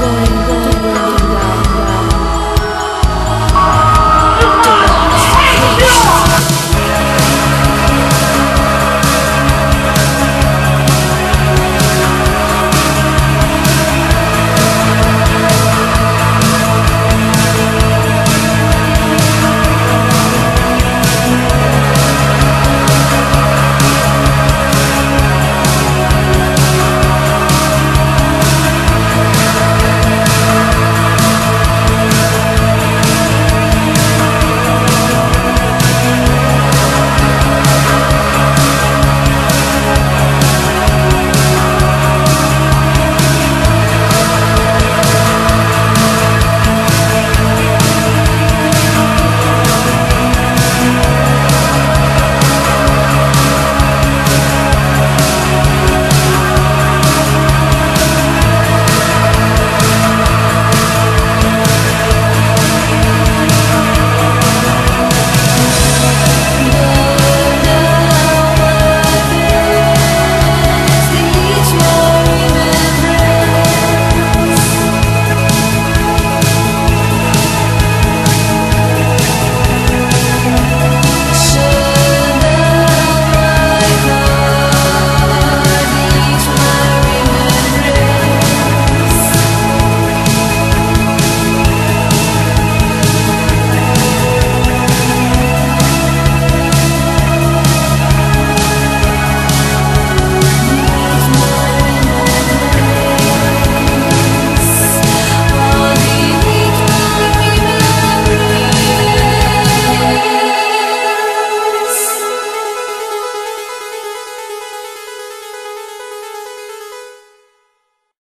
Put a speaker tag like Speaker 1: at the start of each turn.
Speaker 1: going